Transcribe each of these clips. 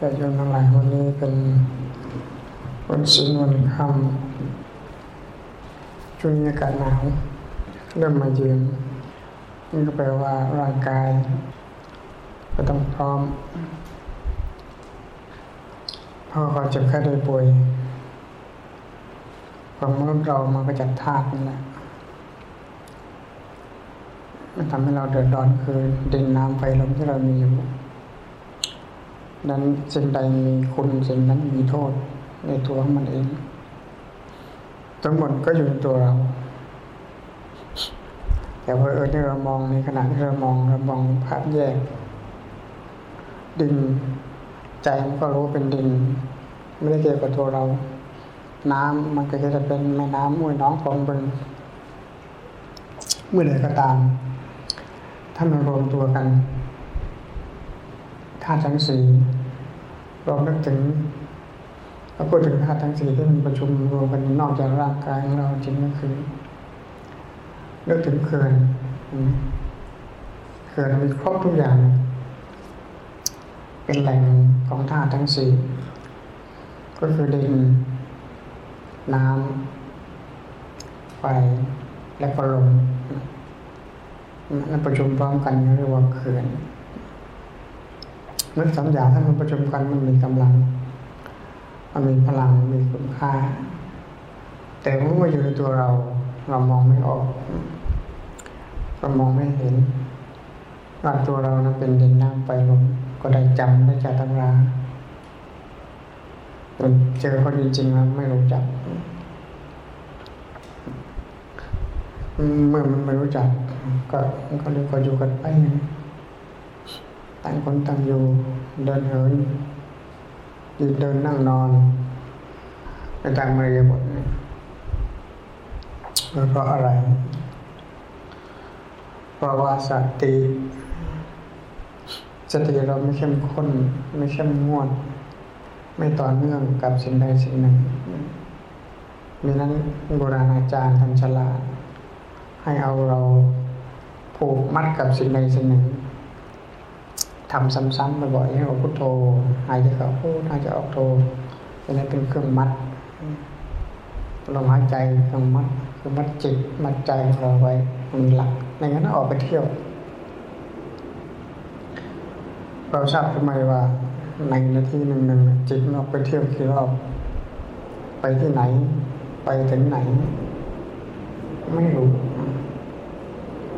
แต่ชนทั้งหลายวันนี้เป็นวันศีลวันค่ำช่วงนี้อากาศหนาวเริ่มมาเยือนนี่ก็แปลว่าร่างกาย ก็ต้องพร้อมเพราะเขาจะแค่ได้ป่วยความมนุษย์เรามันก็จะธาตุนี่แหละมันทำให้เราเดือดร้อนคือดินน้ำไฟลมที่เรามีอยู่ นั้นสิ่งใดมีคุณสิ่งนั้นมีโทษ ในตัวของมันเอง ทั้งหมดก็อยู่ในตัวเรา แต่พอเออที่เรามองในขณะที่เรามองเรามองภาพแยก ดินใจมันก็รู้เป็นดิน ไม่ได้เกี่ยวกับตัวเรา น้ำมันก็จะเป็นแม่น้ำห้ยน้องคลองบึงเมื่อใดก็ตาม ถ้ามันรวมตัวกัน ตุทั้งสี่เรานึกถึงเราพูดถึงธาตุทั้งสี่ที่มันประชุมรวมกันนอกจากร่างกายของเราจริงก็คือนึกถึงเขื่อนเขื่อนมีครบทุกอย่าง เป็นแหล่งของธาตุทั้งสี่ก็คือดิน น้ำไฟและก็ลมนั่นประชุมพร้อมกันเรียกว่าเขื่อน นั่นสามอย่างถ้ามันประชุมกันมันมีกำลัง มันมีพลังมีคุณค่า แต่เมื่ออยู่ในตัวเรา เรามองไม่ออกเรามองไม่เห็นว่าตัวเรานั้นเป็นดินน้ำไฟลมก็ได้จำได้จากตำราเจอเขาจริงๆแล้วไม่รู้จัก เมื่อมันไม่รู้จัก ก็ก็เลยก็อยู่กันไป ต่างคนต่างอยู่ เดินเหินยืนเดินนั่งนอนในตามมารยาบทเพราะอะไร เพราะว่าสติสติเราไม่เข้มข้น ไม่เข้มงวด ไม่ต่อเนื่องกับสิ่งใดสิ่งหนึ่งมีนั้นโบราณอาจารย์ท่านฉลาดให้เอาเราผูกมัดกับสิ่งใดสิ่งหนึ่ง ทำซ้ำๆบ่อยๆให้เราพุทโธหายใจเข้าพูดหายใจออกโธอันนี้นเป็นเครื่องมัดลมหายใจเครื่องมัดคือมัดจิตมัดใจของเราไว้มันหลักไม่งั้นออกไปเที่ยว เราทราบทำไมว่าในนาทีหนึ่งหนึ่งจิตออกไปเที่ยวกี่รอบ ไปที่ไหน ไปถึงไหน ไม่รู้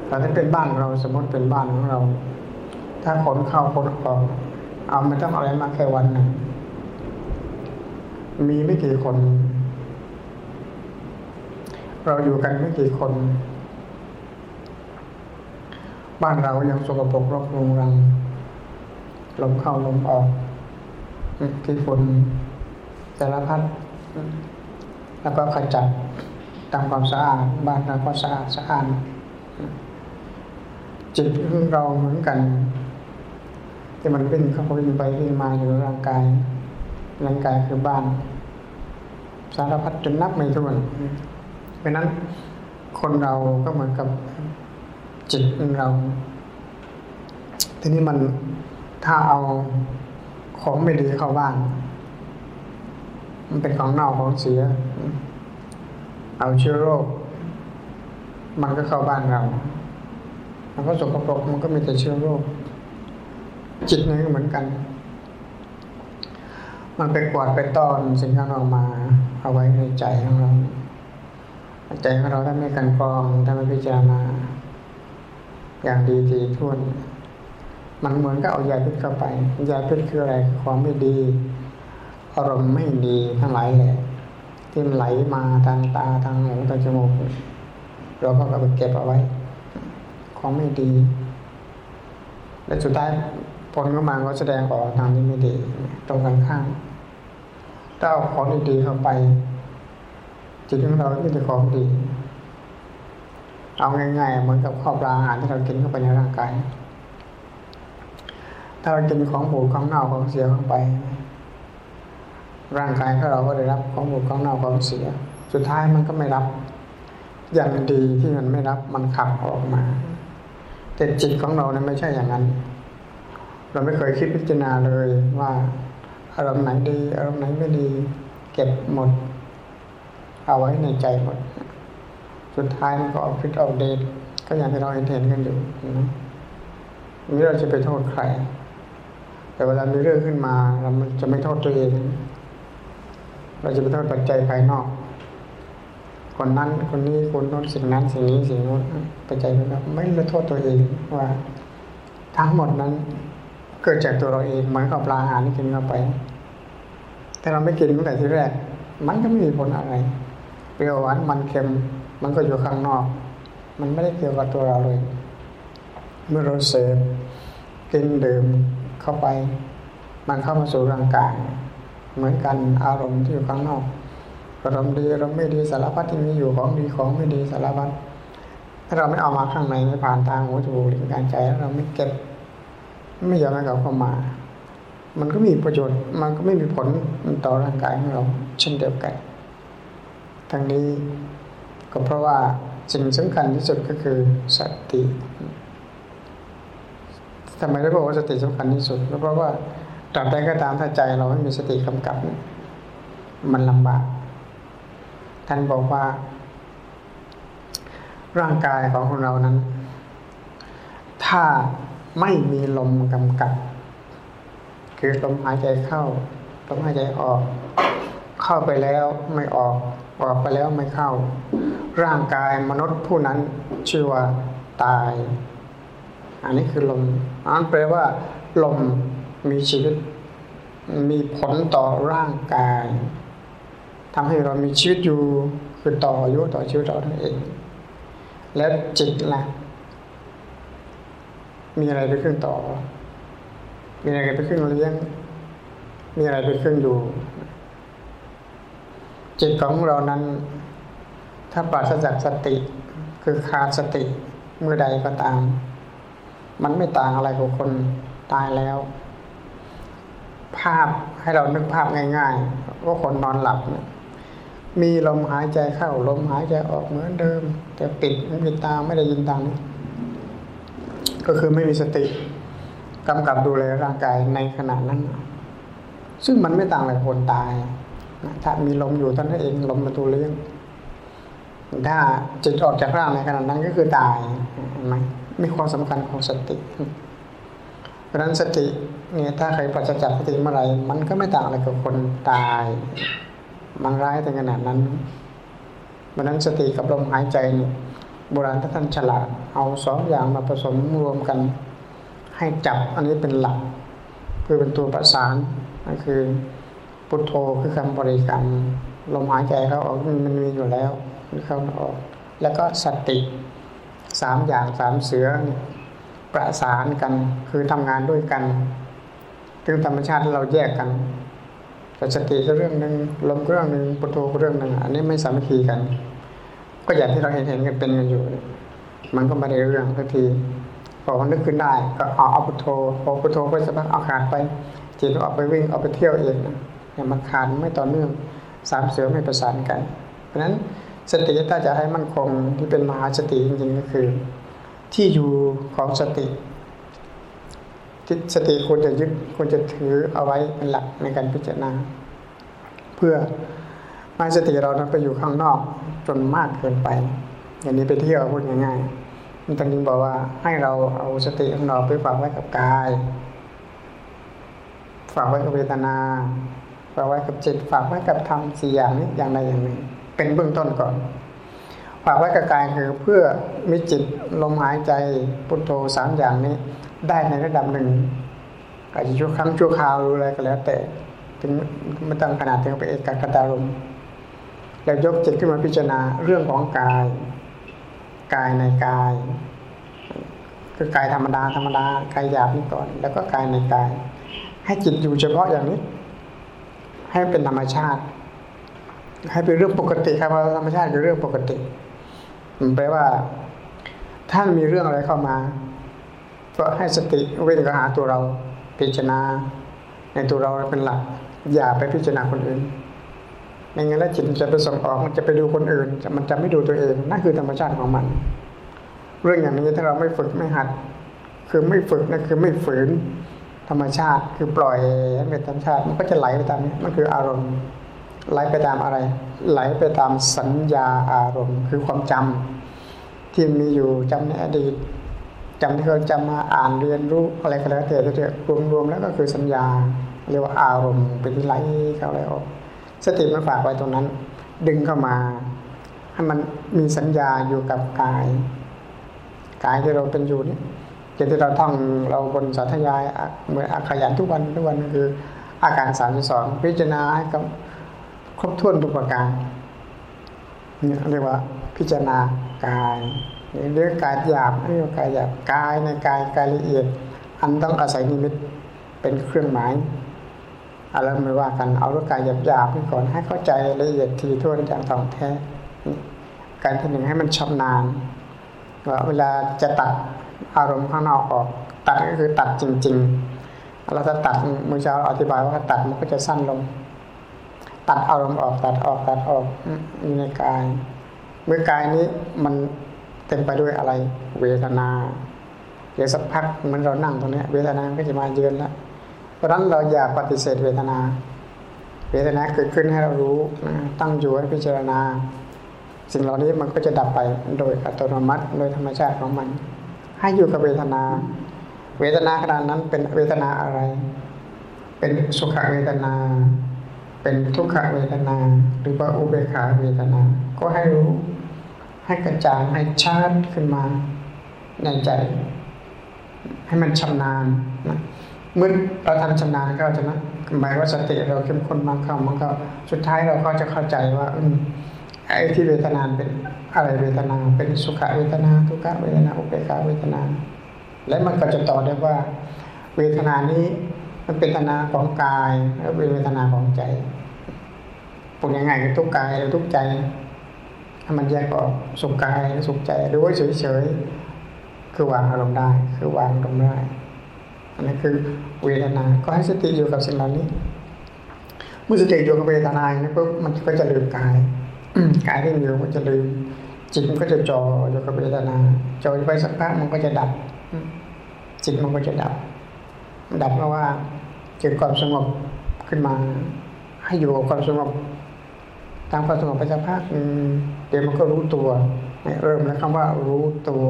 แต่ถ้าเป็นบ้านเราสมมติเป็นบ้านของเรา ถ้าขนเข้าขนออกเอาไม่ต้องอะไรมาแค่วันหนึ่งมีไม่กี่คน เราอยู่กันไม่กี่คน บ้านเรายังสกปรกรกรุงรังลมเข้าลมออกที่ฝุ่นสารพัดแล้วก็ขจัดทำความสะอาดบ้านเราก็สะอาดสะอาดจิตของเราเหมือนกัน ที่มันวิ่งเข้าวิ่งไปวิ่งมาอยู่ร่างกายร่างกายคือบ้าน สารพัดจนนับไม่ถ้วนเพราะนั้นคนเราก็เหมือนกับจิตเรา ทีนี้มันถ้าเอาของไม่ดีเข้าบ้าน มันเป็นของเน่าของเสีย เอาเชื้อโรค มันก็เข้าบ้านเรา มันก็สกปรกมันก็มีแต่เชื้อโรค จิตนี่ก็เหมือนกัน มันไปกวาดไปต้อนสิ่งข้างนอกมา เอาไว้ในใจของเรา ใจของเราถ้าไม่กันกรองถ้าไม่พิจารณาอย่างดีทีท่วน มันเหมือนกับเอายาพิษเข้าไป ยาพิษคืออะไร ความไม่ดี อารมณ์ไม่ดีทั้งหลายแหละที่มันไหลมาทางตาทางหูทางจมูกเราก็เอาไปเก็บเอาไว้ ของไม่ดี และสุดท้าย ผลก็มาก็แสดงออกทางที่ไม่ดี ตรงกันข้ามถ้าเอาของดีๆเข้าไป จิตของเราไม่ได้ของดี เอาง่ายๆเหมือนกับข้าวปลาอาหารที่เรากินเข้าไปในร่างกายถ้าเรากินของบูดของเน่าของเสียเข้าไป ร่างกายของเราก็ได้รับของบูดของเน่าของเสีย สุดท้ายมันก็ไม่รับ อย่างดีที่มันไม่รับมันขับออกมาแต่จิตของเราเนี่ยไม่ใช่อย่างนั้น เราไม่เคยคิดพิจารณาเลยว่าอารมณ์ไหนดี อารมณ์ไหนไม่ดี เก็บหมด เอาไว้ในใจหมด สุดท้ายมันก็ออกพิษออกเดชก็อย่างที่เราเห็นเห็นกันอยู่นะนี้เราจะไปโทษใคร แต่เวลามีเรื่องขึ้นมา เราจะไม่โทษตัวเอง เราจะไปโทษปัจจัยภายนอก คนนั้นคนนี้คนโน้นสิ่งนั้น สิ่งนี้สิ่งโน้นปัจจัยภายนอกไม่ได้โทษตัวเองว่า ทั้งหมดนั้น เกิดจากตัวเราเองเหมือนกับปลาอาหารที่กินเข้าไป แต่เราไม่กินตั้งแต่ที่แรก มันก็ไม่มีผลอะไร เปรี้ยวหวานมันเค็ม มันก็อยู่ข้างนอก มันไม่ได้เกี่ยวกับตัวเราเลย เมื่อเราเสพกินดื่มเข้าไป มันเข้ามาสู่ร่างกายเหมือนกันอารมณ์ที่อยู่ข้างนอกอารมณ์ดีอารมณ์ไม่ดีสารพัดที่มีอยู่ของดีของไม่ดีสารพัดถ้าเราไม่เอามาข้างในไม่ผ่านทางหัวจมูกลิ้นกายใจแล้วเราไม่เก็บ ไม่อยอมให้เขาเข้ามา มันก็มีประโยชน์ มันก็ไม่มีผลต่อร่างกายของเราเช่นเดียวกัน ทั้งนี้ก็เพราะว่าสิ่งสำคัญที่สุดก็คือสติทำไมได้บอกว่าสติสำคัญที่สุดเพราะว่าตราบใดก็ตามถ้าใจเราไม่มีสติกำกับ มันลำบาก ท่านบอกว่า ร่างกายของคนเรานั้น ถ้า ไม่มีลมกำกับ คือลมหายใจเข้าลมหายใจออก เข้าไปแล้วไม่ออก ออกไปแล้วไม่เข้า ร่างกายมนุษย์ผู้นั้นชื่อว่าตาย อันนี้คือลมอันแปลว่า ลมมีชีวิต มีผลต่อร่างกายทำให้เรามีชีวิตอยู่คือต่ออายุต่อชีวิตเราเอง แล้วจิตล่ะ มีอะไรไปเครื่องต่อ มีอะไรไปเครื่องเลี้ยง มีอะไรไปเครื่องอยู่ จิตของเรานั้น ถ้าปราศจากสติ คือขาดสติเมื่อใดก็ตาม มันไม่ต่างอะไรกับคนตายแล้ว ภาพให้เรานึกภาพง่ายๆว่าคนนอนหลับเนี่ยมีลมหายใจเข้าลมหายใจออกเหมือนเดิม แต่ปิดไม่มีตาไม่ได้ยินตามนี้ ก็คือไม่มีสติกำกับดูแลร่างกายในขณะนั้น ซึ่งมันไม่ต่างอะไรคนตาย ถ้ามีลมอยู่ท่านนั้นเองลมประตูเลี้ยงถ้าจิตออกจากร่างในขณะนั้นก็คือตายไหมมีความสำคัญของสติ เพราะฉะนั้นสติเนี่ยถ้าใครปราศจากสติเมื่อไหร่มันก็ไม่ต่างอะไรกับคนตาย มันร้ายถึงขนาดนั้นเพราะนั้นสติกับลมหายใจเนี่ย โบราณท่านฉลาดเอาสองอย่างมาผสมรวมกัน ให้จับอันนี้เป็นหลัก คือเป็นตัวประสานนั่นคือพุทโธคือคำบริกรรมลมหายใจเข้าออกมันมีอยู่แล้วเข้าออก แล้วก็สติสามอย่างสามเสือประสานกันคือทำงานด้วยกันถึงธรรมชาติเราแยกกันแต่สติก็เรื่องหนึ่งลมก็เรื่องหนึ่งพุทโธก็เรื่องหนึ่งอันนี้ไม่สามัคคีกัน ก็อย่างที่เราเห็นเห็นกันเป็นกันอยู่ มันก็ไม่ได้เรื่องสักทีพอนึกขึ้นได้ก็เอาเอาพุทโธพอพุทโธไปสักพักเอาขาดไปจิตออกไปวิ่งออกไปเที่ยวเองเนี่ยมันขาดไม่ต่อเนื่องสามเสือไม่ประสานกัน เพราะฉะนั้นสติถ้าจะให้มั่นคงที่เป็นมหาสติจริงๆก็คือ ที่อยู่ของสติที่สติควรจะยึดควรจะถือเอาไว้เป็นหลักในการพิจารณา เพื่อ ไม่สติเรานั้นไปอยู่ข้างนอกจนมากเกินไป อย่างนี้ไปเที่ยวพูดง่ายๆมันตอนนี้บอกว่าให้เราเอาสติของเราไปฝากไว้กับกาย ฝากไว้กับเวทนา ฝากไว้กับจิต ฝากไว้กับธรรมสี่อย่างนี้อย่างใดอย่างหนึ่ง เป็นเบื้องต้นก่อน ฝากไว้กับกายคือเพื่อมีจิตลมหายใจพุทโธสามอย่างนี้ ได้ในระดับหนึ่งอาจจะชั่วครั้งชั่วคราวรู้อะไรก็แล้วแต่ถึงไม่ต้องขนาดถึงไปเอกกตารม แล้วยกจิตขึ้นมาพิจารณาเรื่องของกาย กายในกาย คือกายธรรมดาธรรมดากายหยาบนี่ก่อน แล้วก็กายในกาย ให้จิตอยู่เฉพาะอย่างนี้ ให้เป็นธรรมชาติ ให้เป็นเรื่องปกติครับว่าธรรมชาติคือเรื่องปกติมันแปลว่า ท่านมีเรื่องอะไรเข้ามา ก็ให้สติเว้นก็หาตัวเราพิจารณา ในตัวเราเป็นหลัก อย่าไปพิจารณาคนอื่น ไม่งั้นแล้วจิตจะไปส่งออกมันจะไปดูคนอื่น มันจะไม่ดูตัวเองนั่นคือธรรมชาติของมัน เรื่องอย่างนี้ถ้าเราไม่ฝึกไม่หัด คือไม่ฝึกนั่นคือไม่ฝืน ธรรมชาติคือปล่อยเป็นธรรมชาติมันก็จะไหลไปตามนี้มันคืออารมณ์ไหลไปตามอะไร ไหลไปตามสัญญาอารมณ์ คือความจำที่มีอยู่จำในอดีตจำที่เขาจำมาอ่านเรียนรู้อะไรก็แล้วแต่แต่รวมๆแล้วก็คือสัญญา เรียกว่าอารมณ์เป็นไหลเข้าไหลออก สติมันฝากไว้ตรงนั้น ดึงเข้ามา ให้มันมีสัญญาอยู่กับกายกายที่เราเป็นอยู่นี่จที่เราท่องเราบนสาธยายเหมือนอขยันทุกวันทุกวันคือ อาการสามสองพิจารณาให้กับครบถ้วนทุกประการเนี่ยเรียกว่าพิจารณากายเรื่องกายหยาบเรื่องกายหยาบกายในกายกายละเอียด อันต้องอาศัยนิมิตเป็นเครื่องหมาย อะไรไม่ว่ากันเอาร่างกายหยาบๆนี่ก่อนให้เข้าใจละเอียดทีท่วนอย่างท่องแท้การที่หนึ่งให้มันชำนาญว่าเวลาจะตัดอารมณ์ข้างนอกออก ตัดก็คือตัดจริง ๆ เราจะตัดมือเช้าอธิบายว่าตัดมันก็จะสั้นลง ตัดอารมณ์ออกตัดออกตัดออกอยู่ในกายเมื่อกายนี้มันเต็มไปด้วยอะไร เวทนา เดี๋ยวสักพักเหมือนเรานั่งตรงนี้เวทนาก็จะมาเยือนแล้ว เพราะฉะนั้นเราอย่าปฏิเสธเวทนา เวทนาเกิดขึ้นให้เรารู้ตั้งอยู่ให้พิจารณา สิ่งเหล่านี้มันก็จะดับไปโดยอัตโนมัติโดยธรรมชาติของมัน ให้อยู่กับเวทนา เวทนาขนาดนั้นเป็นเวทนาอะไร เป็นสุขเวทนา เป็นทุกขเวทนา หรือว่าอุเบกขาเวทนา ก็ให้รู้ให้กระจ่างให้ชัดขึ้นมาในใจ ให้มันชำนาญนะ เมื่อเราทำชำนาญก็จะนะหมายว่าสติเราเข้มข้นมากเข้ามันก็สุดท้ายเราก็จะเข้าใจว่าอืมไอ้ที่เวทนาเป็นอะไรเวทนา เป็นสุขเวทนา ทุกขเวทนาอุเบกขาเวทนา และมันก็จะต่อได้ว่า เวทนานี้มันเป็นเวทนาของกายและเป็นเวทนาของใจพูดง่ายๆคือทุกกายหรือทุกใจให้มันแยกออกสุขกายและสุขใจหรือว่าเฉยๆคือวางอารมณ์ได้ คือวางอารมณ์ได้ อันนี้คือเวทนา ก็ให้สติอยู่กับสิ่งเหล่านี้ เมื่อสติอยู่กับเวทนาเนี่ยปุ๊บมันก็จะลืมกายกายที่มีอยู่มันจะลืมจิตมันก็จะจออยู่กับเวทนาจอไปสักพักมันก็จะดับจิตมันก็จะดับ ดับเพราะว่าเกิดความสงบขึ้นมา ให้อยู่กับความสงบตามความสงบไปสักพักเดี๋ยวมันก็รู้ตัวเริ่มแล้วคำว่ารู้ตัว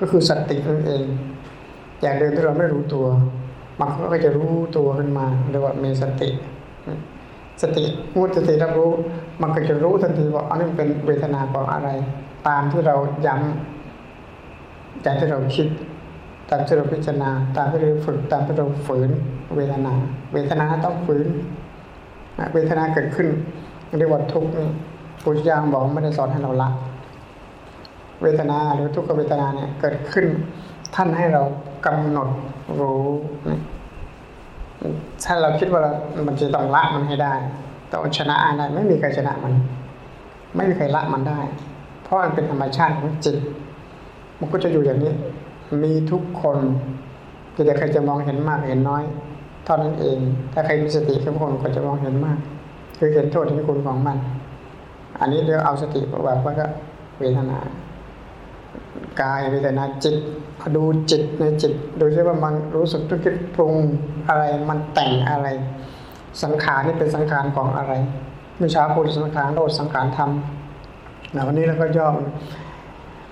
ก็คือสตินั่นเอง อย่างเดิมที่เราไม่รู้ตัวมันก็จะรู้ตัวขึ้นมาเรียกว่ามีสติ สติมุสติรับรู้ มันก็จะรู้ทันทีว่าอันนี้เป็นเวทนาของอะไร ตามที่เราย้ำจากที่เราคิด ตามที่เราพิจารณา ตามที่เราฝึกตามที่เราฝืนเวทนา เวทนาต้องฝืนเวทนาเกิดขึ้นเรียกว่าทุกข์ปุจยางบอกไม่ได้สอนให้เราละเวทนาหรือทุกขเวทนาเนี่ยเกิดขึ้นท่านให้เรา กำหนดรู้ถ้าเราคิดว่ามันจะต้องละมันให้ได้ต้องชนะอะไรไม่มีใครชนะมัน ไม่มีใครละมันได้ เพราะมันเป็นธรรมชาติของจิต มันก็จะอยู่อย่างนี้ มีทุกคนแต่ใครจะมองเห็นมากเห็นน้อยเท่านั้นเอง ถ้าใครมีสติทุกคนก็จะมองเห็นมาก คือเห็นโทษที่คุณของมัน อันนี้เดี๋ยวเอาสติแบบว่าก็เวทนา กายเวทนาจิตดูจิตในจิตดูใช่ว่ามันรู้สึกทุกคิดปรุงอะไรมันแต่งอะไร สังขารนี่เป็นสังขารของอะไรเมื่อเช้าพูดสังขารโลดสังขารธรรมวันนี้เราก็ย่อม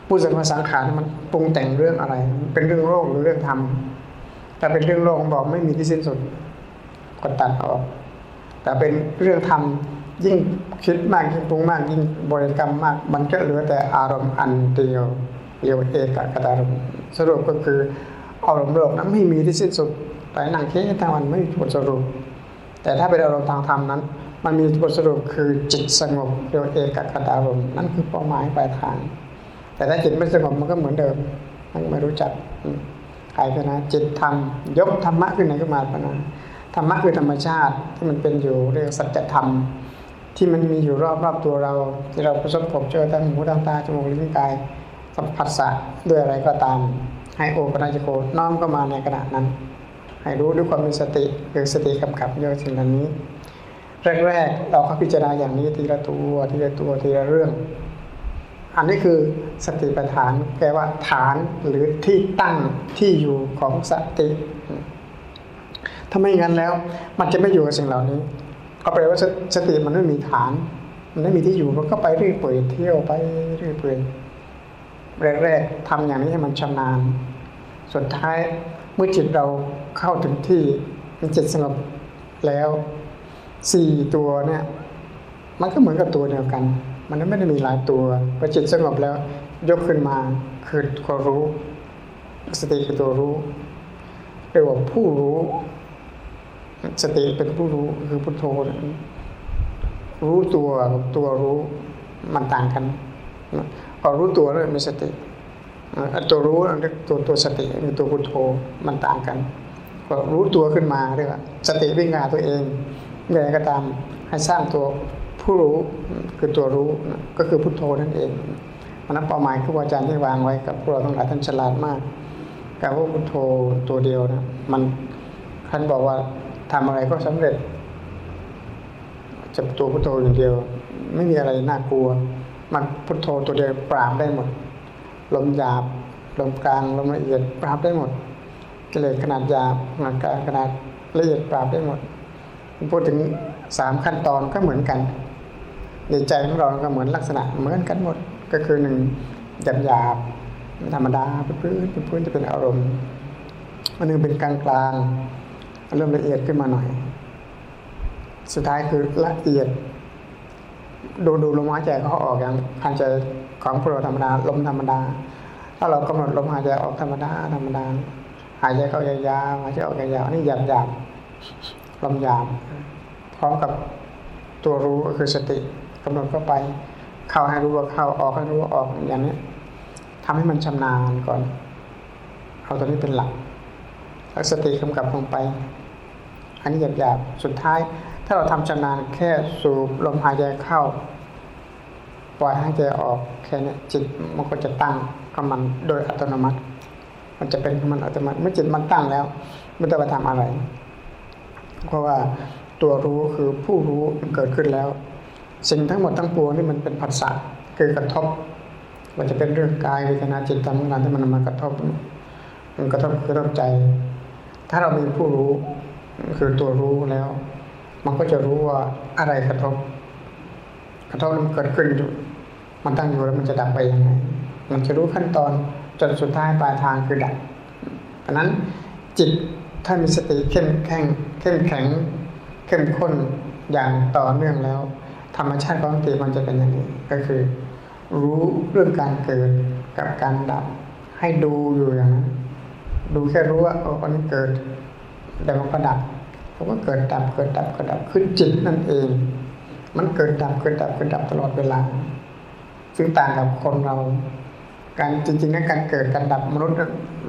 พูดถึงว่าสังขารมันปรุงแต่งเรื่องอะไร เป็นเรื่องโลกหรือเรื่องธรรมถ้าเป็นเรื่องโลกบอกไม่มีที่สิ้นสุดก็ตัดออก แต่เป็นเรื่องธรรมยิ่งคิดมากยิ่งปรุงมากยิ่งบริกรรมมาก มันก็เหลือแต่อารมณ์อันเดียว เรียกว่าเอกกตารมสรุปก็คืออารมณ์โลกนั้นไม่มีที่สิ้นสุดแต่หนังเค่ทางวันไม่มีบทสรุป แต่ถ้าเป็นอารมณ์ทางธรรมนั้น มันมีบทสรุปคือจิตสงบเรียกว่าเอกกตารมนั่นคือเป้าหมายปลายทาง แต่ถ้าจิตไม่สงบมันก็เหมือนเดิมมันไม่รู้จักใครก็นะจิตทำยกธรรมะขึ้นไหนขึ้นมาปนะธรรมะคือธรรมชาติที่มันเป็นอยู่เรียกสัจธรรมที่มันมีอยู่รอบๆตัวเรา ที่เราประสบพบเจอทางหูทางตาจมูกลิ้นกาย สัมผัสสะด้วยอะไรก็ตาม ให้โอปัญญโกน้อมเข้ามาในขณะนั้น ให้รู้ด้วยความมีสติหรือสติกำกับเยอะสิ่งเหล่านี้แรกๆเราก็พิจารณาอย่างนี้ทีละตัวทีละตัวทีละเรื่อง อันนี้คือสติปัฏฐานแปลว่าฐานหรือที่ตั้งที่อยู่ของสติ ถ้าไม่งั้นแล้ว มันจะไม่อยู่กับสิ่งเหล่านี้ ก็แปลว่าสติมันไม่มีฐาน มันไม่มีที่อยู่มันก็ไปเรื่อยเปื่อยเที่ยวไปเรื่อยเปื่อย แรกๆทำอย่างนี้ให้มันชำนาญ สุดท้ายเมื่อจิตเราเข้าถึงที่มันจิตสงบแล้วสี่ตัวเนี่ยมันก็เหมือนกับตัวเดียวกัน มันไม่ได้มีหลายตัวพอจิตสงบแล้ว ยกขึ้นมาคือความรู้สติคือตัวรู้เรียกว่าผู้รู้ สติเป็นผู้รู้คือพุทโธรู้ตัวกับตัวรู้มันต่างกัน พอรู้ตัวแล้วมีสติตัวรู้เรียกตัวตัวสติคือตัวพุทโธมันต่างกันก็รู้ตัวขึ้นมาเรียกว่าสติวิ่งงานตัวเองเมื่อไรก็ตามให้สร้างตัวผู้รู้คือตัวรู้ก็คือพุทโธนั่นเองมันนั้นเป้าหมายคืออาจารย์ที่วางไว้กับพวกเราทั้งหลายท่านฉลาดมากการว่าพุทโธตัวเดียวนะมันท่านบอกว่าทำอะไรก็สำเร็จจะตัวพุทโธอย่างเดียว ไม่มีอะไรน่ากลัว มันพุทโธตัวเดียวปราบได้หมด ลมหยาบลมกลางลมละเอียดปราบได้หมดกิเลสขนาดหยาบขนาดกลางขนาดละเอียดปราบได้หมดพูดถึงสามขั้นตอนก็เหมือนกันในใจของเราก็เหมือนลักษณะเหมือนกันหมดก็คือหนึ่งหยาบหยาบธรรมดาพื้นพื้นจะเป็นอารมณ์อันนึงเป็นกลางกลางเริ่มละเอียดขึ้นมาหน่อย สุดท้ายคือละเอียด ดูดูลมหายใจเขาออกอย่างหายใจของพวกเราธรรมดาลมธรรมดา ถ้าเรากำหนดลมหายใจออกธรรมดาธรรมดา หายใจเข้ายาวๆหายใจออกยาวๆนี่หยาบหยาบลมหยาบพร้อมกับตัวรู้ก็คือสติกำหนดเข้าไป เข้าให้รู้ว่าเข้าออกให้รู้ว่าออกอย่างนี้ทำให้มันชำนาญก่อนเอาตัวนี้เป็นหลักแล้วสติกำกับลงไป อันนี้หยาบๆสุดท้าย ถ้าเราทำชำนาญแค่สูบลมหายใจเข้า ปล่อยหายใจออกแค่นี้จิตมันก็จะตั้งกับมันโดยอัตโนมัติ มันจะเป็นมันอัตโนมัติเมื่อจิตมันตั้งแล้วไม่ต้องไปทำอะไร เพราะว่าตัวรู้คือผู้รู้เกิดขึ้นแล้ว สิ่งทั้งหมดทั้งปวงนี่มันเป็นผัสสะคือกระทบมันจะเป็นเรื่องกายเวทนาจิตธรรมงานที่มันมากระทบ มันกระทบกระทบใจ ถ้าเรามีผู้รู้คือตัวรู้แล้ว มันก็จะรู้ว่าอะไรกระทบ กระทบมันเกิดขึ้นอยู่ มันตั้งอยู่แล้วมันจะดับไปยังไง มันจะรู้ขั้นตอนจนสุดท้ายปลายทางคือดับเพราะนั้นจิตถ้ามีสติเข้มแข็งเข้มแข็ง เข้มข้นอย่างต่อเนื่องแล้ว ธรรมชาติของสติมันจะเป็นอย่างนี้ ก็คือ รู้เรื่องการเกิดกับการดับ ให้ดูอยู่อย่างนั้นดูแค่รู้ว่าโอ้คนนี้เกิดแต่มันก็ดับ ผมก็เกิดดับเกิดดับเกิดดับขึ้นจิตนั่นเอง มันเกิดดับเกิดดับเกิดดับตลอดเวลาซึ่งต่างกับคนเรา การจริงๆนั้นการเกิดการดับมนุษย์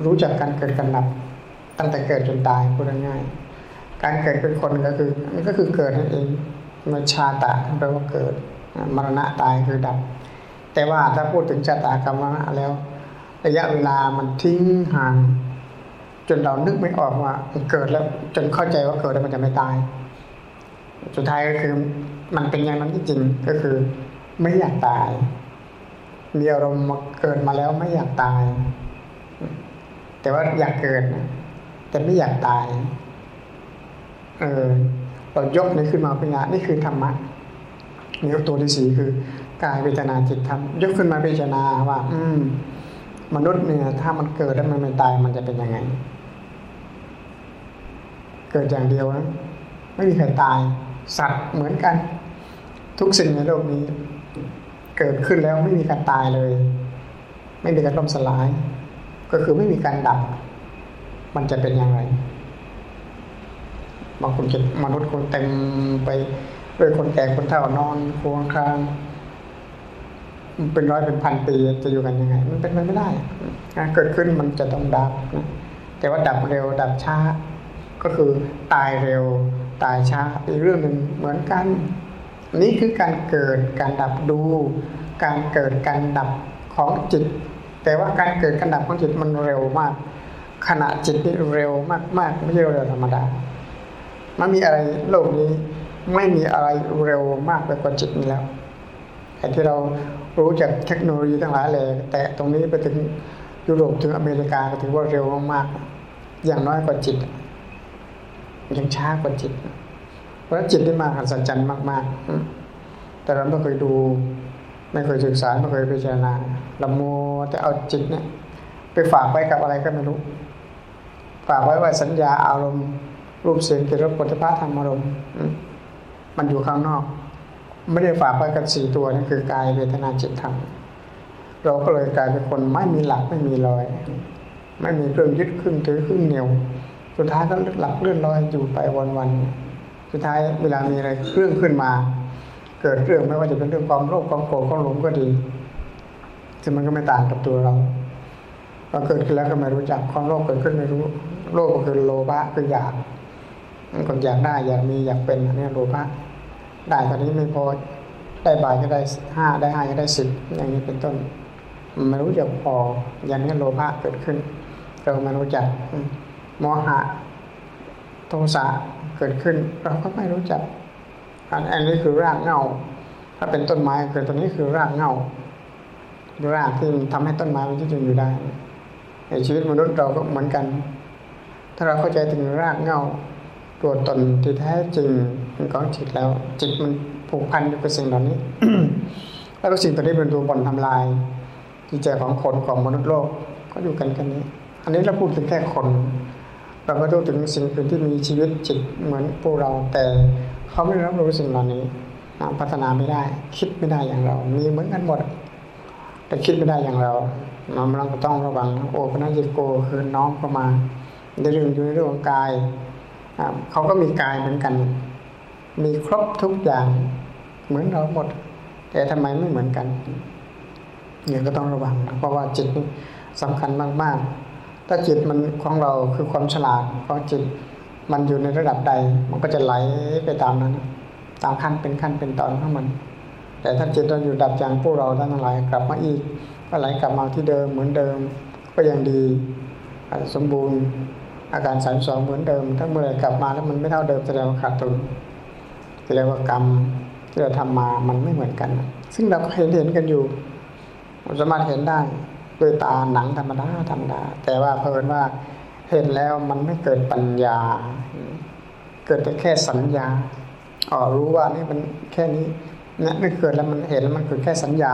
รู้จักการเกิดการดับ ตั้งแต่เกิดจนตายพูดง่ายๆการเกิดเป็นคนก็คือนี่ก็คือเกิดนั่นเองมันชาตะแปลว่าเกิดมรณะตายคือดับ แต่ว่าถ้าพูดถึงชาตากรรมณะแล้ว ระยะเวลามันทิ้งห่าง จนเรานึกไม่ออกว่าเกิดแล้วจนเข้าใจว่าเกิดแล้วมันจะไม่ตาย สุดท้ายก็คือมันเป็นอย่างนั้นจริงก็คือ ไม่อยากตาย มีอารมณ์มาเกิดมาแล้วไม่อยากตาย แต่ว่าอยากเกิดนแต่ไม่อยากตาย เออเรายกนี้ขึ้นมาเป็นญานี่คือธรรมะนี่ตัวที่สี่คือกายเวทนาจิตธรรมยกขึ้นมาพิจารณาว่า อืม มนุษย์เนี่ยถ้ามันเกิดแล้วมันไม่ตายมันจะเป็นยังไง เกิดอย่างเดียวนะไม่มีใครตาย สัตว์เหมือนกัน ทุกสิ่งในโลกนี้ เกิดขึ้นแล้วไม่มีการตายเลย ไม่มีการล่มสลาย ก็คือไม่มีการดับ มันจะเป็นอย่างไรบางคนจะมนุษย์คนเต็มไปด้วยคนแก่คนเฒ่านอนควงครางเป็นร้อยเป็นพันปีจะอยู่กันยังไง มันเป็นไปไม่ได้การเกิดขึ้นมันจะต้องดับนะแต่ว่าดับเร็วดับช้า ก็คือตายเร็ว ตายช้าอีกเรื่องหนึ่งเหมือนกัน นี่คือการเกิดการดับดู การเกิดการดับของจิต แต่ว่าการเกิดการดับของจิตมันเร็วมาก ขณะจิตนี่เร็วมากๆ ไม่ใช่เร็วธรรมดามันมีอะไรโลกนี้ไม่มีอะไรเร็วมากไปกว่าจิตนี้แล้วแต่ที่เรารู้จากเทคโนโลยีทั้งหลายเลยแต่ตรงนี้ไปถึงยุโรปถึงอเมริกาก็ถือว่าเร็วมากๆอย่างน้อยกว่าจิต ยังช้ากว่าจิต เพราะจิตที่มาหัศจรรย์มากๆ แต่เราไม่เคยดู ไม่เคยศึกษาไม่เคยพิจารณาละโมแต่เอาจิตเนี่ยไปฝากไว้กับอะไรก็ไม่รู้ ฝากไว้ว่าสัญญาอารมณ์ รูปเสียงกลิ่นรสปุถะธรรมอารมณ์มันอยู่ข้างนอก ไม่ได้ฝากไว้กับสี่ตัวนั่นคือกายเวทนาจิตธรรมเราก็เลยกลายเป็นคนไม่มีหลักไม่มีรอย ไม่มีเครื่องยึดเครื่องถือเครื่องเหนียว สุดท้ายก็หลักเลื่อนลอยอยู่ไปวันๆสุดท้ายเวลามีอะไรเรื่องขึ้นมา เกิดเรื่องไม่ว่าจะเป็นเรื่องความโลภความโกรธความหลงก็ดีซึ่งมันก็ไม่ต่างกับตัวเราพอเกิดขึ้นแล้วก็ไม่รู้จักความโลภเกิดขึ้นไม่รู้โลภก็คือโลภะคืออยากคนอยากได้อยากมีอยากเป็นอันนี้โลภะได้ตอนนี้ไม่พอได้บาทก็ได้ห้าได้ห้าก็ได้สิบอย่างนี้เป็นต้นไม่รู้จักพออย่างนี้โลภะเกิดขึ้น เราไม่รู้จัก โมหะโทสะเกิดขึ้น เราก็ไม่รู้จัก อันนี้คือรากเงาถ้าเป็นต้นไม้เกิดตัวนี้คือรากเงารากที่ทำให้ต้นไม้มันยืนอยู่ได้ในชีวิตมนุษย์เราก็เหมือนกัน ถ้าเราเข้าใจถึงรากเงาตัวตนที่แท้จริงของจิตแล้ว จิตมันผูกพันอยู่กับสิ่งเหล่านี้ แล้วก็สิ่งตัวนี้เป็นตัวบ่นทำลายจิตใจของคนของมนุษย์โลกก็อยู่กันกันนี้ อันนี้เราพูดถึงแค่คน เราก็พูดถึงสิ่งอื่นที่มีชีวิตจิตเหมือนพวกเราแต่เขาไม่รับรู้สิ่งเหล่านี้พัฒนาไม่ได้ คิดไม่ได้อย่างเรา มีเหมือนกันหมด แต่คิดไม่ได้อย่างเราเราเราก็ต้องระวังโอปนัญิโกคือน้อมเข้ามาในเรื่องอยู่ในเรื่องของกายเขาก็มีกายเหมือนกัน มีครบทุกอย่างเหมือนเราหมด แต่ทำไมไม่เหมือนกันเนี่ยก็ต้องระวัง เพราะว่าจิตนี่สำคัญมากๆ ถ้าจิตมันของเราคือความฉลาดของจิตมันอยู่ในระดับใด มันก็จะไหลไปตามนั้น ตามขั้นเป็นขั้นเป็นตอนของมัน แต่ถ้าจิตเราอยู่ดับอย่างพวกเราท่านหลายกลับมาอีก ก็ไหลกลับมาที่เดิมเหมือนเดิมก็ยังดีสมบูรณ์อาการสามสองเหมือนเดิม ถ้าเมื่อไรกลับมาแล้วมันไม่เท่าเดิมแสดงว่าขาดทุนแสดงว่ากรรมที่เราทำมามันไม่เหมือนกัน ซึ่งเราก็เห็นเห็นกันอยู่สามารถเห็นได้ ด้วยตาหนังธรรมดาธรรมดา แต่ว่าเพิ่นว่าเห็นแล้วมันไม่เกิดปัญญา เกิดแต่แค่สัญญาอ๋อรู้ว่านี่มันแค่นี้เนี่ยไม่เกิดแล้วมันเห็นแล้วมันเกิดแค่สัญญา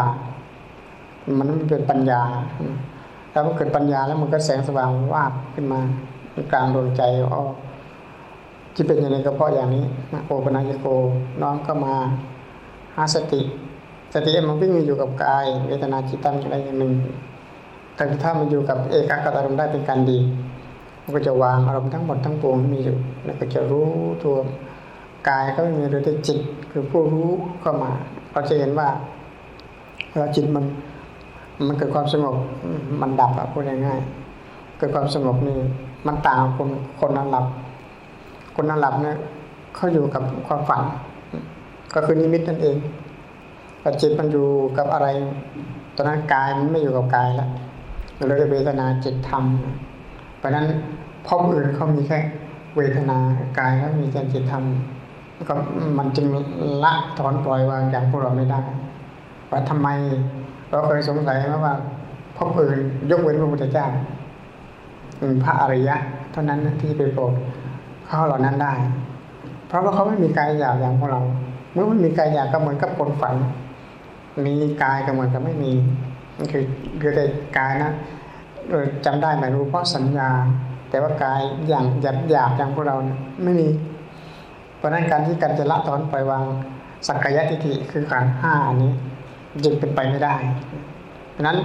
มันไม่เป็นปัญญา แล้วมันเกิดปัญญาแล้วมันก็แสงสว่างวาบขึ้นมากลางดวงใจอ๋อที่เป็นอย่างนี้ก็เพราะอย่างนี้โอปนัญโกน้อมก็มาหาสติ สติมันวิ่งอยู่กับกายเวทนาจิตตังอะไรอย่างหนึ่ง แต่ถ้ามันอยู่กับเอกคตอารมณ์ได้เป็นการดีมันก็จะวางอารมณ์ทั้งหมดทั้งปวงมีอยู่แล้วก็จะรู้ตัวกายก็ไมีหรือแต่จิตคือผู้รู้เข้ามา เราจะเห็นว่าเราจิตมัน มันเกิดความสงบมันดับอะพูดง่ายๆเกิดความสงบนี่มันต่างคนคนนั้นหลับ คนนั้นหลับเนี่ยเขาอยู่กับความฝัน ก็คือนิมิตนั่นเองแต่จิตมันอยู่กับอะไร ตอนนั้นกายมันไม่อยู่กับกายแล้ว เราเลยเวทนาจิตธรรม เพราะนั้นพบอื่นเขามีแค่เวทนากายแล้วมีแต่จิตธรรมก็มันจึงละถอนปล่อยวางอย่างพวกเราไม่ได้ว่าทำไมเราเคยสงสัยไหมว่าพบอื่นยกเว้นพระพุทธเจ้าพระอริยะ เท่านั้นที่ไปโปรดเขาเหล่านั้นได้ เพราะว่าเขาไม่มีกายหยาบอย่างพวกเรา เมื่อไม่มีกายหยาบก็เหมือนกับคนฝัน มีกายก็เหมือนกับไม่มี นคือคือแต่กายนะจำได้ไม่รู้เพราะสัญญา แต่ว่ากายอย่างหยาบหยาบอย่างพวกเราไม่มี เพราะนั้นการที่การจะละถอนปล่อยวางสักกายทิฏฐิคือขันห้านี้จึงเป็นไปไม่ได้ เพราะนั้น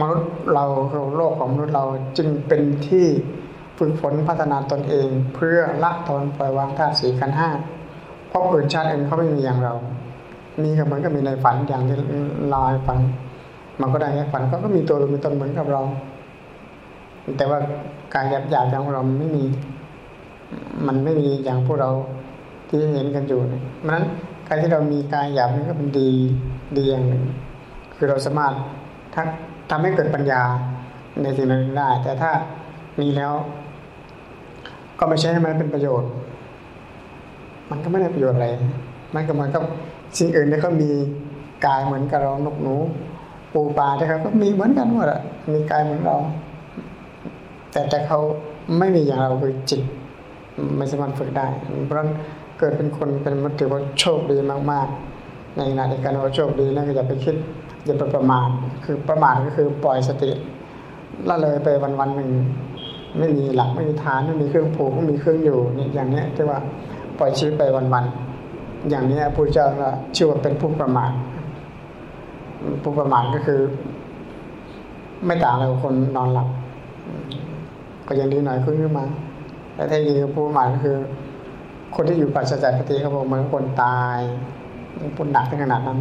มนุษย์เราโลกของมนุษย์เราจึงเป็นที่ฝึกฝนพัฒนาตนเอง เพื่อละถอนปล่อยวางธาตุสีขันห้าเพราะอื่นชาติอื่นเขาไม่มีอย่างเรา มีก็เหมือนกับมีในฝันอย่างที่ลอยฝัน มันก็ได้แค่ฝันก็มีตัวมีตนเหมือนกับเรา แต่ว่ากายหยาบหยาบองเราไม่มี มันไม่มีอย่างพวกเราที่เห็นกันอยู่นะเพราะนั้นการที่เรามีกายหยาบนี่ก็เป็นดีดีอย่างหนึ่งคือเราสามารถทักทำให้เกิดปัญญาในสิ่งนั้นได้ แต่ถ้ามีแล้ว ก็ไม่ใช่ให้มันเป็นประโยชน์ มันก็ไม่ได้ประโยชน์อะไร มันก็เหมือนกับสิ่งอื่นที่เขามีกายเหมือนกับเรานกหนู ปูปลาที่เขาก็มีเหมือนกันหมดอะมีกายเหมือนเรา แต่แต่เขาไม่มีอย่างเราคือจิต ไม่สามารถฝึกได้ เพราะนั้นเกิดเป็นคนเป็นมันถือว่าโชคดีมากๆ ในขณะเดียวกันว่าโชคดีนั่นก็อย่าไปคิดอย่าไปประมาทคือประมาทก็คือปล่อยสติละเลยไปวันวันหนึ่งไม่มีหลักไม่มีฐานไม่มีเครื่องผูกไม่มีเครื่องอยู่นี่อย่างนี้ที่ว่าปล่อยชีวิตไปวันวันอย่างนี้พระเจ้าชื่อว่าเป็นผู้ประมาท ผู้ประมาทก็คือ ไม่ต่างอะไรกับคนนอนหลับ ก็ยังดีหน่อยขึ้นขึ้นมา แต่ถ้าจริงผู้ประมาทก็คือ คนที่อยู่ปัจจัยปฏิเขาบอกเหมือนคนตายปนหนักในขนาดนั้น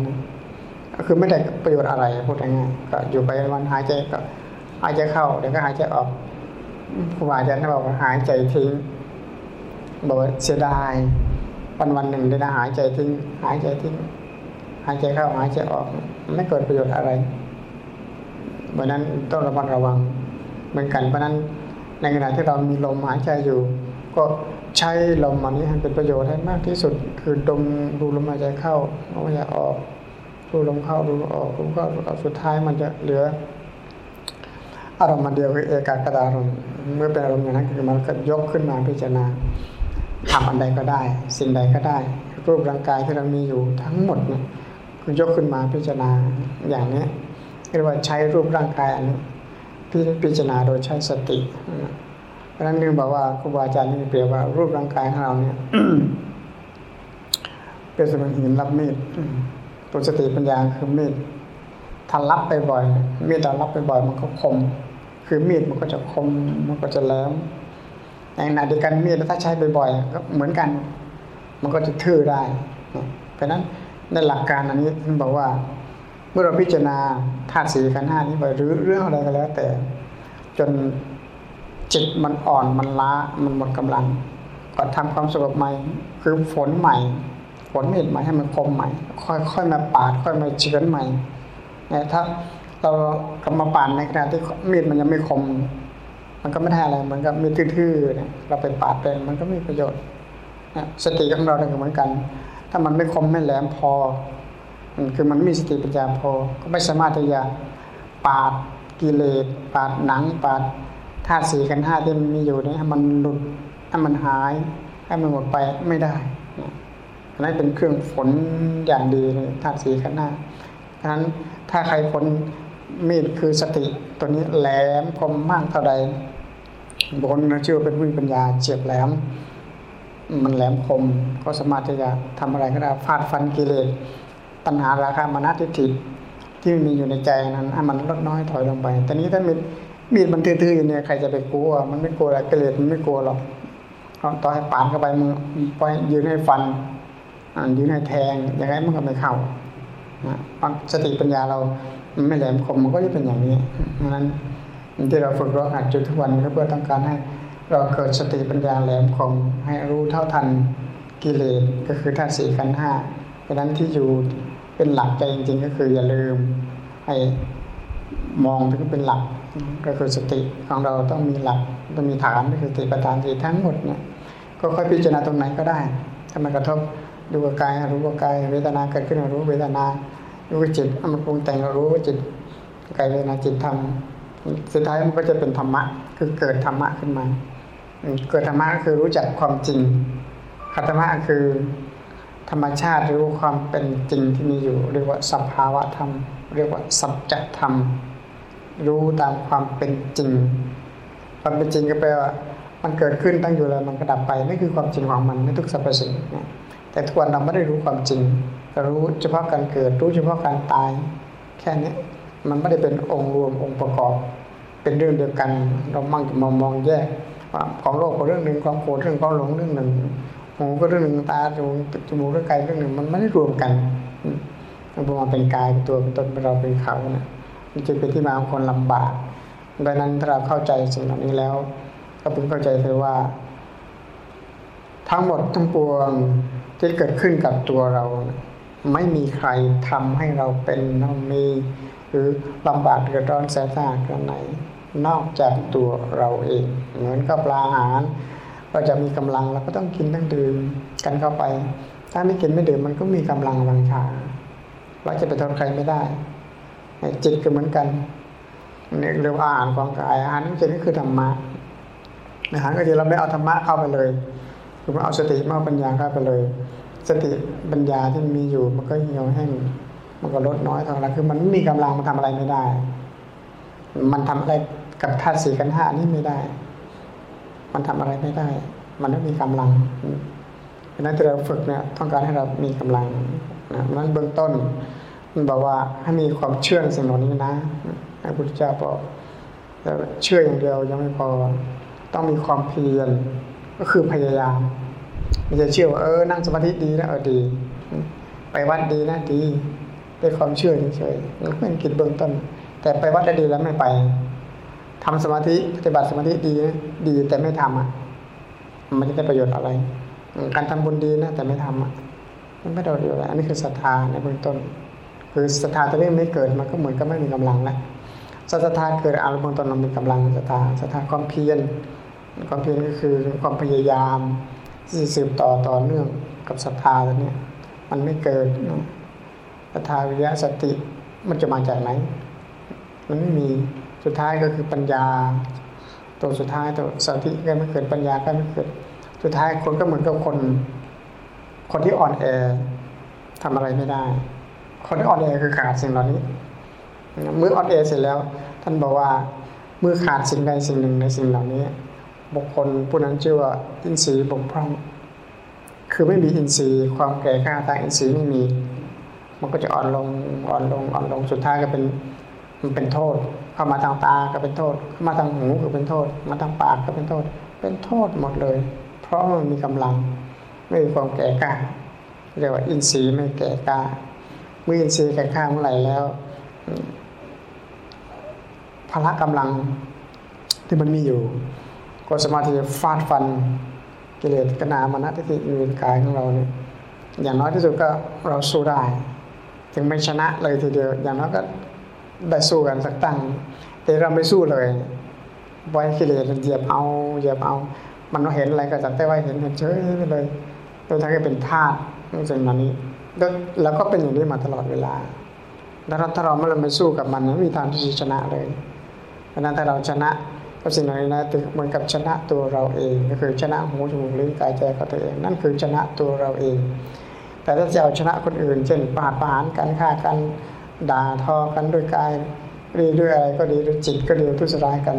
ก็คือไม่ได้ประโยชน์อะไรพูดง่ายๆก็อยู่ไปวันหายใจก็หายใจเข้าเดี๋ยวก็หายใจออกครูบาอาจารย์บอกว่าหายใจทิ้งบอกว่าเสียดายวันวันหนึ่งได้หายใจทิ้งหายใจทิ้ง หายใจเข้าหายใจออก ไม่เกิดประโยชน์อะไรเพราะนั้นต้องระมัดระวังเหมือนกันเพราะนั้นในขณะที่เรามีลมหายใจอยู่ ก็ใช้ลมอันนี้ให้เป็นประโยชน์ให้มากที่สุด คือดมดูลมหายใจเข้าลมหายใจออกดูลมเข้าดูลมออกดูเข้าสุดท้ายมันจะเหลืออารมณ์เดียวคือเอกากตารมเมื่อเป็นอารมณ์อย่างนั้นคือมันก็ยกขึ้นมาพิจารณาทำอันใดก็ได้ สิ่งใดก็ได้ รูปร่างกายที่เรามีอยู่ทั้งหมดเนี่ย ยกขึ้นมาพิจารณาอย่างนี้เรียกว่าใช้รูปร่างกายอันนี้พิจารณาโดยใช้สติเพราะนั้นนึงบอกว่าครูบาอาจารย์นี่เปรียบว่ารูปร่างกายของเราเนี่ยเป็นเสมือนหินรับมีดตัวสติปัญญาคือมีดถ้ารับไปบ่อย มีดเรารับไปบ่อยมันก็คม คือมีดมันก็จะคมมันก็จะแหลมในขณะเดียวกันมีดถ้าใช้บ่อยๆก็เหมือนกัน มันก็จะทื่อได้ เพราะนั้น ในหลักการอันนี้ท่านบอกว่า เมื่อเราพิจารณาธาตุสีขันห้านี้ไปหรือเรื่องอะไรก็แล้ว แต่ จนจิตมันอ่อนมันล้ามันหมดกำลัง ก็ทำความสงบใหม่ คือฝนใหม่ ฝนมีดใหม่ให้มันคมใหม่ ค่อยๆมาปาด ค่อยมาเฉือนใหม่นะถ้าเรากำมาปาดในขณะที่มีดมันยังไม่คม มันก็ไม่ได้อะไรเหมือนกับมีดทื่อๆเราไปปาดเป็นมันก็ไม่ประโยชน์สติของเราเนี่ยเหมือนกัน ถ้ามันไม่คมไม่แหลมพอคือมันมีสติปัญญาพอ ก็ไม่สามารถที่จะปาดกิเลสปาดหนัง ปาดธาตุสีกันห้าที่มันมีอยู่นี่ให้มันหลุดให้มันหายให้มันหมดไปไม่ได้อันนั้นเป็นเครื่องฝนอย่างดีเลยธาตุสีกันห้าฉะนั้นถ้าใครฝนมีดคือสติตัวนี้แหลมคมมากเท่าใดบุคคลนั้นชื่อเป็นวิปัญญาเฉียบแหลม มันแหลมคมก็สามารถที่จะทำอะไรก็ได้ฟาดฟันกิเลสตัณหาราคะมานะทิฏฐิที่มีอยู่ในใจนั้นให้มันลดน้อยถอยลงไป แต่นี้ถ้ามีมีดมันทื่อๆอยู่เนี่ยใครจะไปกลัว มันไม่กลัวอะไรกิเลสมันไม่กลัวหรอกต่อให้ปานเข้าไปมึงไปยืนให้ฟันยืนให้แทงอย่างไรมันก็ไม่เข้าสติปัญญาเราไม่แหลมคมมันก็จะเป็นอย่างนี้เพราะนั้นที่เราฝึกเราหัดจุดทุกวันก็เพื่อต้องการให้ เราเกิดสติปัญญาแหลมคมให้รู้เท่าทันกิเลสก็คือธาตุสี่ขันห้าเพราะนั้นที่อยู่เป็นหลักใจจริงๆ ก็คืออย่าลืมให้มองถึงเป็นหลักก็คือสติของเราต้องมีหลักต้องมีฐานก็คือสติปัฏฐานสี่ทั้งหมดเนี่ยก็ค่อยพิจารณาตรงไหนก็ได้ ถ้ามันกระทบดูกับกายรู้กับกายเวทนาเกิดขึ้นรู้เวทนาดูกับจิตมันปรุงแต่งรู้ว่าจิตกายเวทนาจิตธรรมสุดท้ายมันก็จะเป็นธรรมะ คือเกิดธรรมะขึ้นมา เกิดธรรมะคือรู้จักความจริงคัตมะคือ ธรรมชาติรู้ความเป็นจริงที่มีอยู่ เรียกว่าสภาวะธรรม เรียกว่าสัจธรรม รู้ตามความเป็นจริง ความเป็นจริงก็แปลว่า มันเกิดขึ้นตั้งอยู่แล้วมันก็ดับไปนี่คือความจริงของมันในทุกสรรพสิ่งแต่ทุกวันเราไม่ได้รู้ความจริงรู้เฉพาะการเกิด รู้เฉพาะการตาย แค่นี้มันไม่ได้เป็นองค์รวมองค์ประกอบ เป็นเรื่องเดียวกัน เรามั่งมองมองแยก ว่าของโลกก็เรื่องหนึ่งความโกรธเรื่องความหลงเรื่องหนึ่งหูก็เรื่องหนึ่งตาจมูกจมูกร่างกายเรื่องหนึ่งมันไม่ได้รวมกันมันมาเป็นกายเป็นตัวเป็นตนเป็นเราเป็นเขาเนี่ยมันจึงเป็นที่มาของคนลำบากดังนั้นถ้าเราเข้าใจสิ่งเหล่านี้แล้ว ก็เพิ่งเข้าใจเลยว่า ทั้งหมดทั้งปวงที่เกิดขึ้นกับตัวเรา ไม่มีใครทำให้เราเป็นเรามี หรือลำบากเดือดร้อนแสนสาหัสกันไหน นอกจากตัวเราเอง เหมือนกับปลาอาหารเราจะมีกำลังเราก็ต้องกินต้องดื่มกันเข้าไป ถ้าไม่กินไม่ดื่มมันก็มีกำลังวังชาเราจะไปทนใครไม่ได้จิตก็เหมือนกันนี่เรียกว่าอาหารของกายอาหารนี่คือธรรมะอาหารก็คือเราไม่เอาธรรมะเข้าไปเลยคือว่าเอาสติมาปัญญาเข้าไปเลย สติปัญญาที่มีอยู่มันก็เหี่ยวแห้งมันก็ลดน้อยเท่าไรคือมันไม่มีกำลังมันทำอะไรไม่ได้ มันทำอะไรกับธาตุสี่กันห้านี่ไม่ได้ มันทำอะไรไม่ได้ มันไม่มีกำลังดังนั้นที่เราฝึกเนี่ยต้องการให้เรามีกำลังนะนั้นเบื้องต้นมันบอกว่าให้มีความเชื่อในสิ่งเหล่านี้นะพระพุทธเจ้าบอกแต่เชื่ออย่างเดียวยังไม่พอ ต้องมีความเพียรก็คือพยายามไม่ใช่เชื่อว่าเออนั่งสมาธิดีนะเออดี ไปวัดดีนะดีด้วยความเชื่อเฉยๆมันเป็นกิจเบื้องต้น แต่ไปวัดได้ดีแล้วไม่ไปทำสมาธิปฏิบัติสมาธิดีดีแต่ไม่ทำอะ มันจะได้ประโยชน์อะไร การทำบุญดีนะแต่ไม่ทำอะมันไม่ได้ประโยชน์อะไรอันนี้คือศรัทธาในเบื้องต้น คือศรัทธาตัวนี้ไม่เกิดมันก็เหมือนกับไม่มีกำลังแล้วศรัทธาเกิดอารมณ์ต้นเรามีกำลังศรัทธาศรัทธาความเพียรความเพียรก็คือความพยายามที่สืบต่อต่อเนื่องกับศรัทธาตัวนี้มันไม่เกิดศรัทธาวิยะสติมันจะมาจากไหน มันไม่มีสุดท้ายก็คือปัญญา ตัวสุดท้ายตัวสติก็ไม่เกิดปัญญาก็ไม่เกิด สุดท้ายคนก็เหมือนกับคน คนที่อ่อนแอทำอะไรไม่ได้ คนที่อ่อนแอคือขาดสิ่งเหล่านี้เมื่ออ่อนแอเสร็จแล้ว ท่านบอกว่าเมื่อขาดสิ่งใดสิ่งหนึ่งในสิ่งเหล่านี้บุคคลผู้นั้นชื่อว่าอินทรีย์บกพร่อง คือไม่มีอินทรีย์ความแก่กล้าทางอินทรีย์ไม่มี มันก็จะอ่อนลงอ่อนลงอ่อนลงสุดท้ายก็เป็น มันเป็นโทษ เข้ามาทางตาก็เป็นโทษเข้ามาทางหูก็เป็นโทษ มาทางปากก็เป็นโทษ เป็นโทษหมดเลย เพราะมันมีกำลัง ไม่มีความแก่กล้าเรียกว่าอินทรีย์ไม่แก่กล้าเมื่ออินทรีย์แก่กล้าเมื่อไหร่แล้วพละกำลังที่มันมีอยู่ ก็สามารถที่จะฟาดฟันกิเลสกนามานะที่ติอยู่ในกายของเราเนี่ยอย่างน้อยที่สุดก็เราสู้ได้ ถึงไม่ชนะเลยทีเดียว อย่างน้อยก็ ได้สู้กันสักตั้ง แต่เราไม่สู้เลยปล่อยกิเลสเหยียบเอาเหยียบเอา มันเห็นอะไรก็จับได้ว่าเห็นเฉยไปเลยโดยทั้งที่เป็นธาตุสิ่งเหล่านี้แล้วก็เป็นอย่างนี้มาตลอดเวลาแล้วถ้าเราไม่ลงไปสู้กับมันไม่มีทางที่จะชนะเลยเพราะนั้นถ้าเราชนะกับสิ่งเหล่านี้นะเหมือนกับชนะตัวเราเองก็คือชนะหูจมูกลิ้นกายใจของตัวเอง นั่นคือชนะตัวเราเอง แต่ถ้าจะเอาชนะคนอื่น เช่นปาดปานกันฆ่ากัน ด่าทอกันด้วยกายรีด้วยอะไรก็ดีด้วยจิตก็ดีทุสร้ายกัน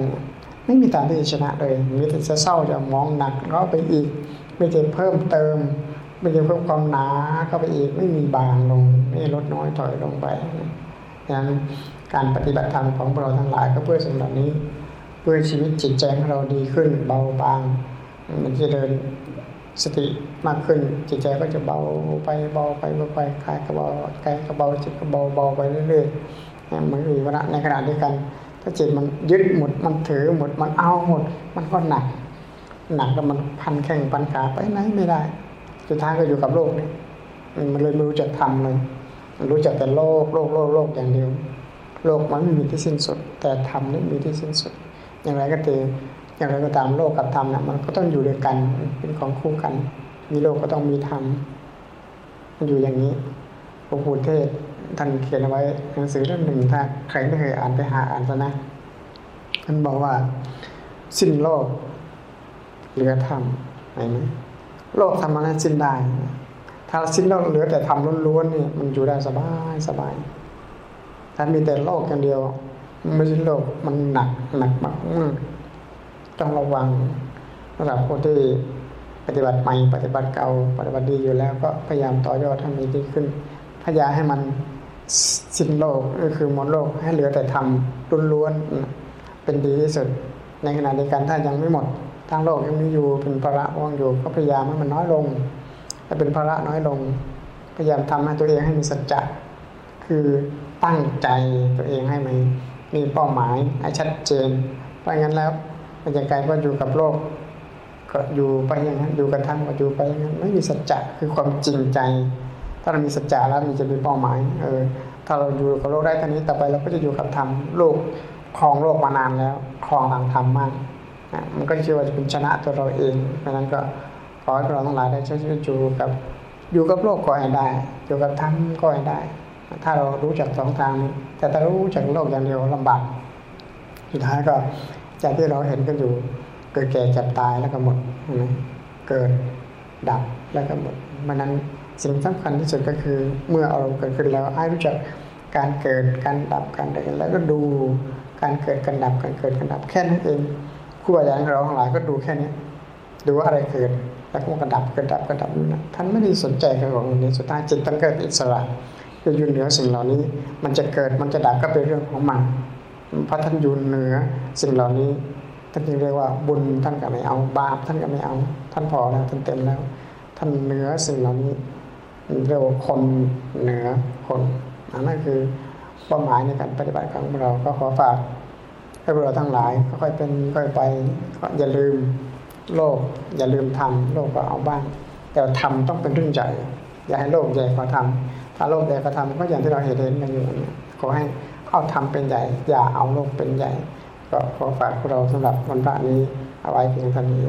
ไม่มีทางที่จะชนะเลยมีแต่จะเศร้าจะมองหนักก็ไปอีกไม่จะเพิ่มเติมไม่จะเพิ่มความหนาก็ไปอีกไม่มีบางลงไม่ลดน้อยถอยลงไปดังนั้นการปฏิบัติธรรมของเราทั้งหลายก็เพื่อสิ่งเหล่านี้ เพื่อชีวิตจิตใจของเราดีขึ้นเบาบางมันจะเดิน สติมากขึ้น จิตใจก็จะเบาไปเบาไปเบาไปกายก็เบากายก็เบาจิตก็เบาเบาไปเรื่อยๆมันมีวระในขณะเดียวกัน ถ้าจิตมันยึดหมดมันถือหมดมันเอาหมดมันก็หนักหนักแล้วมันพันแข้งพันขาไปไหนไม่ได้สุดท้ายก็อยู่กับโลกนี่มันเลยไม่รู้จักทำเลยมันรู้จักแต่โลกโลกโลกโลกอย่างเดียว โลกมันไม่มีที่สิ้นสุด แต่ธรรมนี่มีที่สิ้นสุด อย่างไรก็ตาม อย่างไรก็ตามโลกกับธรรมนี่ยมันก็ต้องอยู่ด้วยกันเป็นของคู่กัน มีโลกก็ต้องมีธรรมมันอยู่อย่างนี้หลวงปู่เทศท่านเขียนเอาไว้หนังสือเล่มหนึ่งถ้าใครไม่เคยอ่านไปหาอ่านซะนะท่านบอกว่า สิ้นโลกเหลือธรรมเห็นไหมโลกทำอะไรสิ้นได้ถ้าสิ้นโลกเหลือแต่ธรรมล้วนๆนี่มันอยู่ได้สบายสบายถ้ามีแต่โลกอย่างเดียว ไม่ใช่โลกมันหนักหนักมาก ต้องระวังสำหรับคนที่ปฏิบัติใหม่ปฏิบัติเก่าปฏิบัติดีอยู่แล้ว ก็พยายามต่อยอดให้มีดีขึ้น พยายามให้มันสิ้นโลกก็คือหมดโลกให้เหลือแต่ธรรมล้วนเป็นดีที่สุด ในขณะเดียวกันถ้ายังไม่หมดทางโลกยังมีอยู่เป็นภาระว่างอยู่ ก็พยายามให้มันน้อยลงถ้าเป็นภาระน้อยลง พยายามทำให้ตัวเองให้มีสัจจะคือตั้งใจตัวเองให้มันมีเป้าหมายให้ชัดเจนเพราะงั้นแล้วันจะกลายว่าอยู่กับโลก ก็อยู่ไปอย่างนั้น อยู่กับธรรมก็อยู่ไปอย่างนั้น ไม่มีสัจจะคือความจริงใจ ถ้าเรามีสัจจะแล้วมันจะมีเป้าหมาย เออ ถ้าเราอยู่กับโลกได้ท่านี้ต่อไปเราก็จะอยู่กับธรรมโลกครองโลกมานานแล้วครองทางธรรมมากมันก็ชื่อว่าจะเป็นชนะตัวเราเองเพราะนั้นก็ขอให้เราทั้งหลายได้ใช้ชีวิตอยู่กับอยู่กับโลกก็ให้ได้อยู่กับธรรมก็ให้ได้ ถ้าเรารู้จักสองทางนี้แต่ถ้ารู้จักโลกอย่างเดียวลำบากสุดท้ายก็ จากที่เราเห็นกันอยู่ เกิดแก่เจับตายแล้วก็หมดนะเกิดดับแล้วก็หมดมันนั้นสิ่งสำคัญที่สุดก็คือ เมื่ออารมณ์เกิดขึ้นแล้วให้รู้จักการเกิดการดับการเดินแล้วก็ดูการเกิดการดับการเกิดการดับแค่นั้นเองครูบาอาจารย์ของเราทั้งหลายก็ดูแค่นี้ดูว่าอะไรเกิดแล้วก็กระดับกระดับกระดับนะท่านไม่ได้สนใจกับของนี้สุดท้ายจิตท่านเกิดอิสระคืออยู่เหนือสิ่งเหล่านี้ มันจะเกิดมันจะดับก็เป็นเรื่องของมัน พระท่านอยู่เหนือ สิ่งเหล่านี้ท่านจึงเรียกว่าบุญท่านก็ไม่เอาบาปท่านก็ไม่เอา ท่านพอแล้วท่านเต็มแล้ว ท่านเหนือสิ่งเหล่านี้เรียกว่าคนเหนือคนอันนั้นคือเป้าหมายในการปฏิบัติของเราก็ขอฝากให้พวกเราทั้งหลายค่อยเป็นค่อยไปอย่าลืมโลก อย่าลืมทำโลกก็เอาบ้าง แต่ทำต้องเป็นเรื่องใหญ่อย่าให้โลกใหญ่กว่าทำถ้าโลกใหญ่กว่าทำก็อย่างที่เราเห็นเห็นกันอยู่ขอให้ เอาทำเป็นใหญ่ อย่าเอาโลกเป็นใหญ่ ก็ขอฝากพวกเราสำหรับวันพระนี้เอาไว้เพียงเท่านี้